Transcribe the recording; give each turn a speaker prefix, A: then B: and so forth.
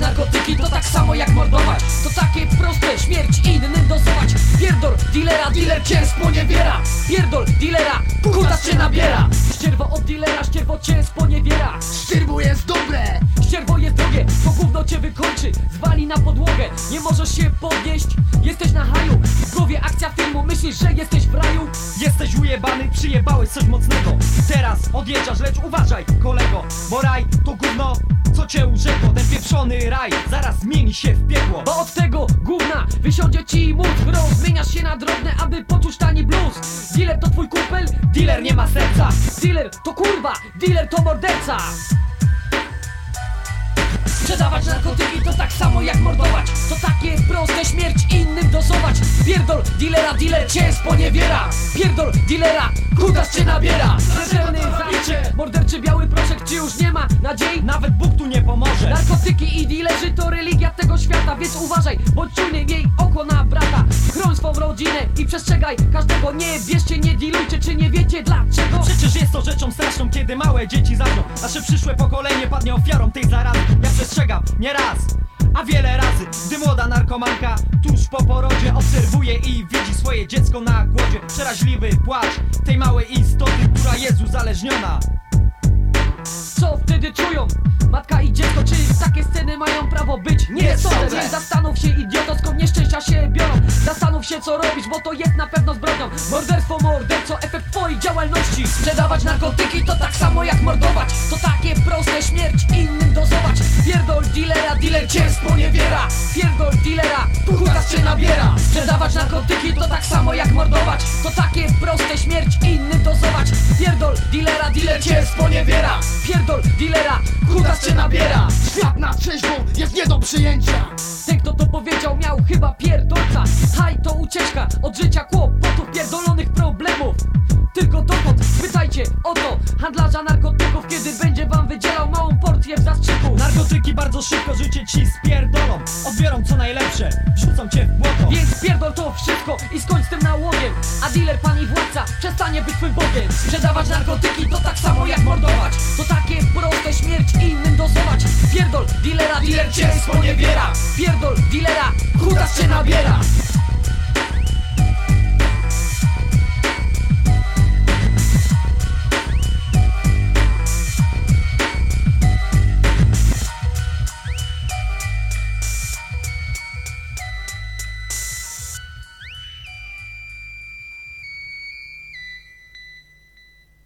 A: narkotyki to tak samo jak mordować. To takie proste, śmierć innym dozować. Pierdol, dealera, dealer cię sponiewiera Pierdol, dealera, kutas cię nabiera. Ścierwo od dealera, ścierwo cię sponiewiera
B: Sztyrbu jest dobre.
A: Ścierwo jest drogie, to gówno cię wykończy. Zwali na podłogę, nie możesz się podnieść. Jesteś na haju, w głowie akcja filmu Myślisz, że jesteś w raju?
C: Ujebany, przyjebałeś coś mocnego. Teraz odjeżdżasz, lecz uważaj kolego Bo raj to gówno, co cię urzekło. Ten pieprzony raj zaraz zmieni się w piekło.
A: Bo od tego gówna wysiądzie ci mózg Rozmieniasz się na drobne, aby poczuć tani blues Dealer to twój kupel,
C: Dealer nie ma serca.
A: Dealer to kurwa, dealer to morderca Sprzedawać narkotyki to tak samo jak mordować. To takie proste, śmierć innym dozować Pierdol, dealera, dealer cię sponiewiera. Pierdol, dealera, kutas cię nabiera. Rzetelny zabicie, morderczy biały proszek ci już nie ma nadziei?
C: Nawet Bóg tu nie pomoże
A: Narkotyki i dealerzy to religia tego świata Więc uważaj, bądź czujny, miej oko na brata. Chroń swą rodzinę i przestrzegaj każdego. Nie bierzcie, nie dilujcie, czy nie wiecie dlaczego?
C: Przecież jest to rzeczą straszną, kiedy małe dzieci zaczną. Nasze przyszłe pokolenie padnie ofiarą tej zarazy. Ja przestrzegam, nie raz, a wiele razy Gdy młoda narkomanka tuż po porodzie Obserwuje i widzi swoje dziecko na głodzie. Przeraźliwy płacz tej małej istoty, która jest uzależniona.
A: Co wtedy czują? Więc zastanów się idioto, skąd nieszczęścia się biorą. Zastanów się co robić, bo to jest na pewno zbrodnią. Morderstwo, morderco, efekt twojej działalności. Sprzedawać narkotyki to tak samo jak mordować. To takie proste, śmierć innym dozować. Pierdol dealera, dealer cię sponiewiera. Pierdol dealera, kutas cię nabiera. Sprzedawać narkotyki to tak samo jak mordować. To takie proste, śmierć innym dozować. Pierdol dealera, dealer cię sponiewiera. Pierdol dealera, cię nabiera.
B: Świat na trzeźwo jest nie do przyjęcia.
A: Ten kto to powiedział miał chyba pierdolca. Haj to ucieczka od życia kłopotów Pierdolonych problemów. Tylko dowód, pytajcie o to Handlarza narkotyków, kiedy będzie wam wydzielał małą porcję w zastrzyku.
C: Narkotyki bardzo szybko życie ci spierdolą. Odbiorą co najlepsze, wrzucą cię w błoto.
A: Więc pierdol to wszystko i skończ z tym nałogiem. A dealer pan i władca przestanie być twym bogiem. Sprzedawać narkotyki to tak samo jak mordować nabiera